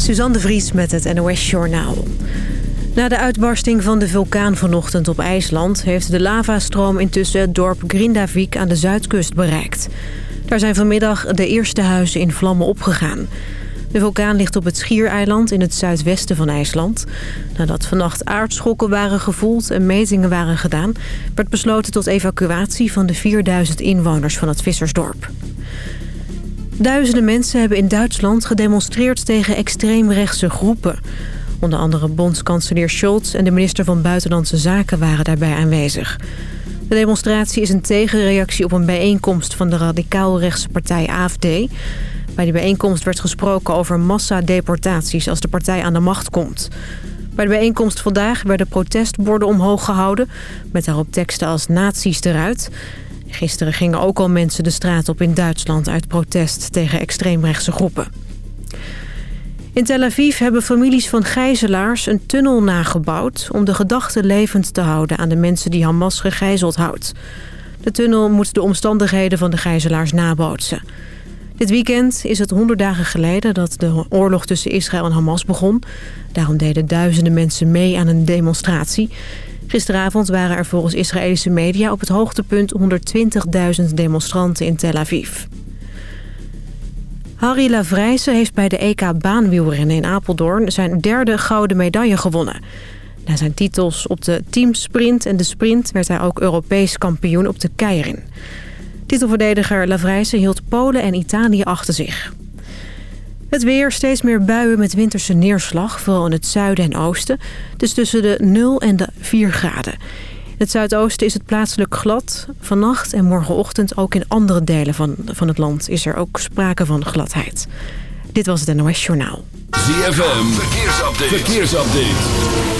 Suzanne de Vries met het NOS Journaal. Na de uitbarsting van de vulkaan vanochtend op IJsland... heeft de lavastroom intussen het dorp Grindavik aan de zuidkust bereikt. Daar zijn vanmiddag de eerste huizen in vlammen opgegaan. De vulkaan ligt op het Schiereiland in het zuidwesten van IJsland. Nadat vannacht aardschokken waren gevoeld en metingen waren gedaan... werd besloten tot evacuatie van de 4000 inwoners van het vissersdorp. Duizenden mensen hebben in Duitsland gedemonstreerd tegen extreemrechtse groepen. Onder andere bondskanselier Scholz en de minister van Buitenlandse Zaken waren daarbij aanwezig. De demonstratie is een tegenreactie op een bijeenkomst van de radicaal-rechtse partij AFD. Bij die bijeenkomst werd gesproken over massadeportaties als de partij aan de macht komt. Bij de bijeenkomst vandaag werden protestborden omhoog gehouden... met daarop teksten als nazi's eruit... Gisteren gingen ook al mensen de straat op in Duitsland uit protest tegen extreemrechtse groepen. In Tel Aviv hebben families van gijzelaars een tunnel nagebouwd... om de gedachten levend te houden aan de mensen die Hamas gegijzeld houdt. De tunnel moet de omstandigheden van de gijzelaars nabootsen. Dit weekend is het honderd dagen geleden dat de oorlog tussen Israël en Hamas begon. Daarom deden duizenden mensen mee aan een demonstratie. Gisteravond waren er volgens Israëlische media op het hoogtepunt 120.000 demonstranten in Tel Aviv. Harry Lavrijsen heeft bij de EK baanwielrennen in Apeldoorn zijn derde gouden medaille gewonnen. Na zijn titels op de teamsprint en de sprint werd hij ook Europees kampioen op de keirin. Titelverdediger Lavrijsen hield Polen en Italië achter zich. Het weer, steeds meer buien met winterse neerslag, vooral in het zuiden en oosten. Dus tussen de 0 en de 4 graden. In het zuidoosten is het plaatselijk glad. Vannacht en morgenochtend ook in andere delen van, van het land is er ook sprake van gladheid. Dit was het NOS Journaal. ZFM, verkeersupdate. verkeersupdate.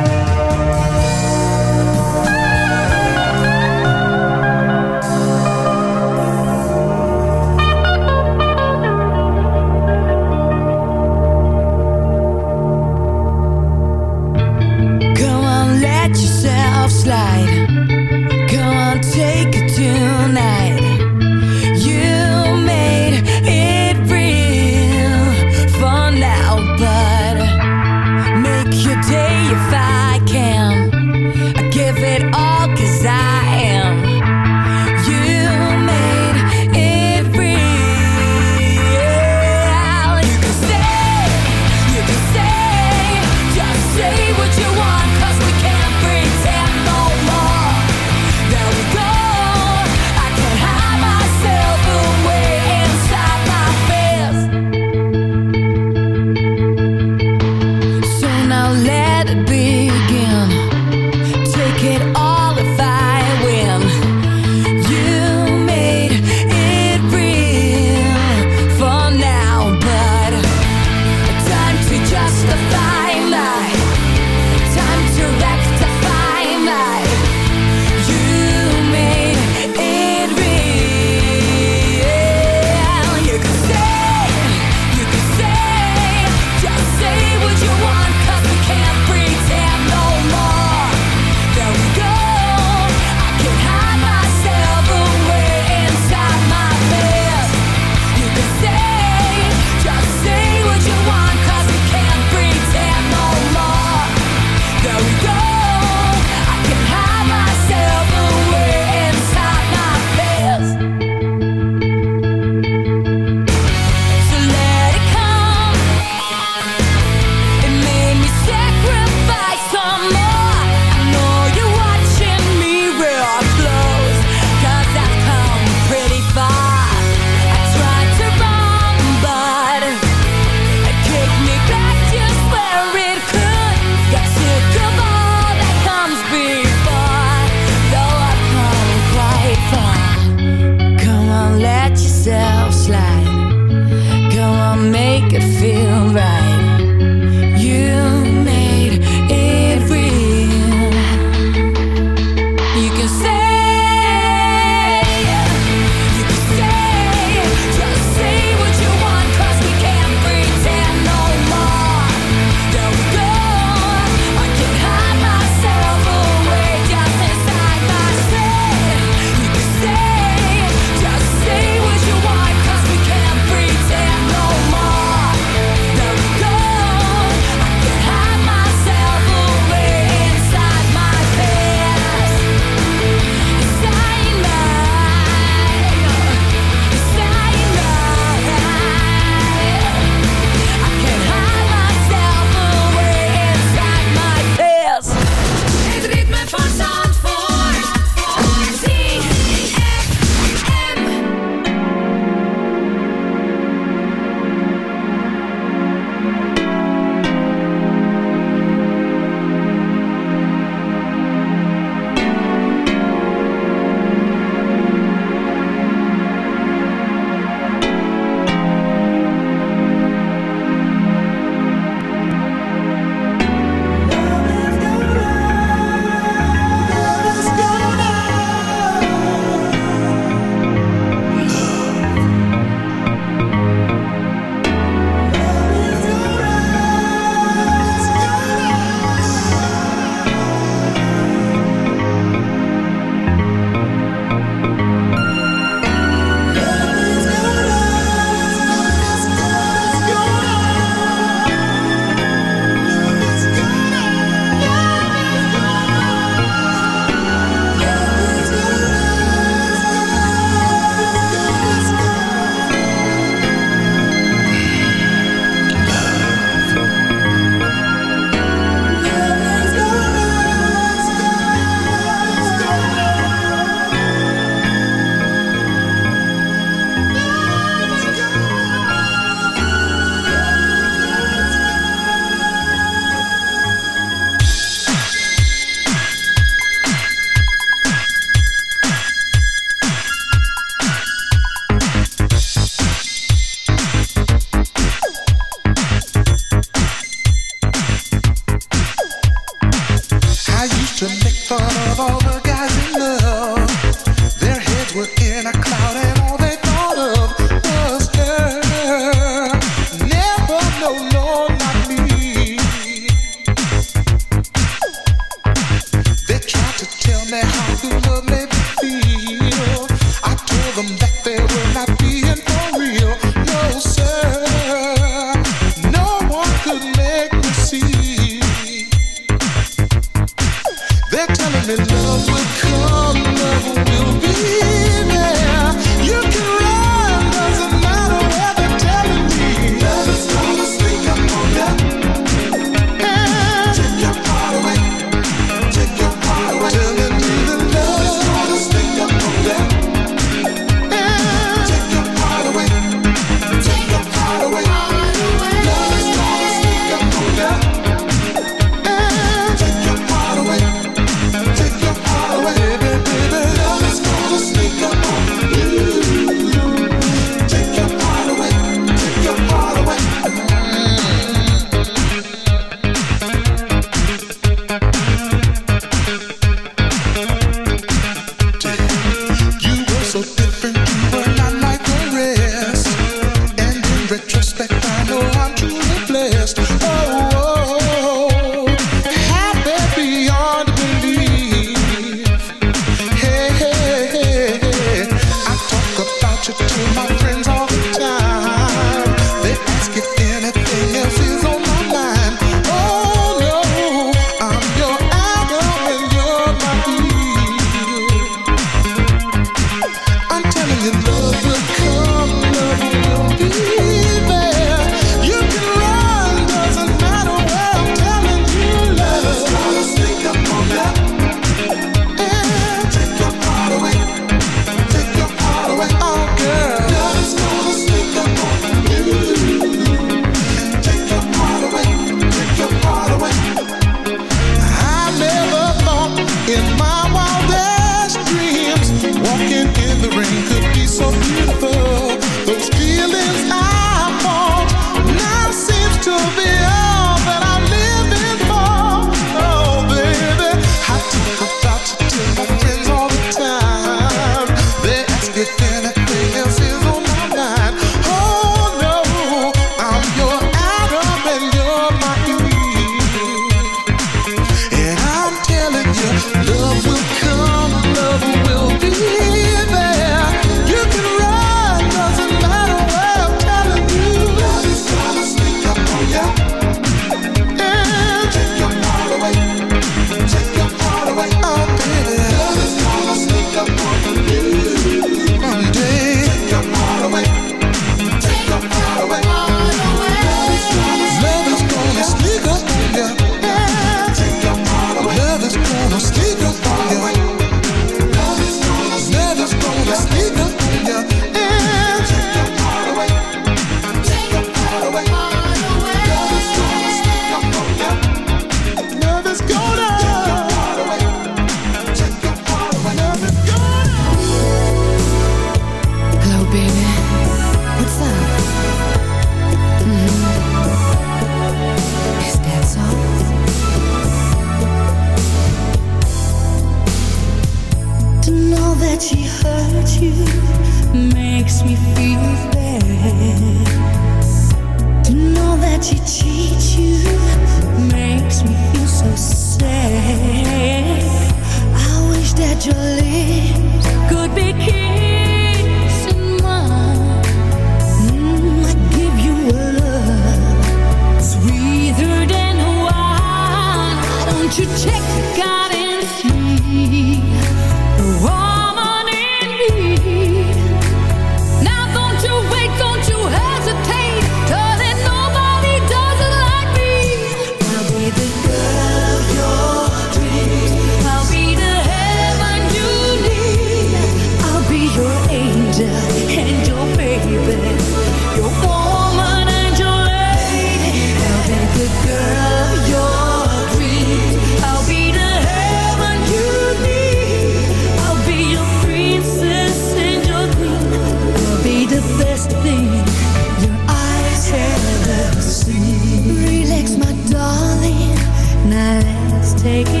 taking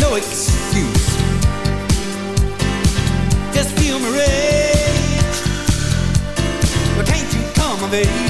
no excuse. Just feel my rage. Why can't you come of age?